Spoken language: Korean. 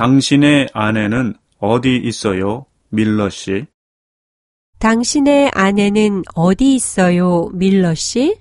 당신의 아내는 어디 있어요, 밀러 씨? 당신의 아내는 어디 있어요, 밀러 씨?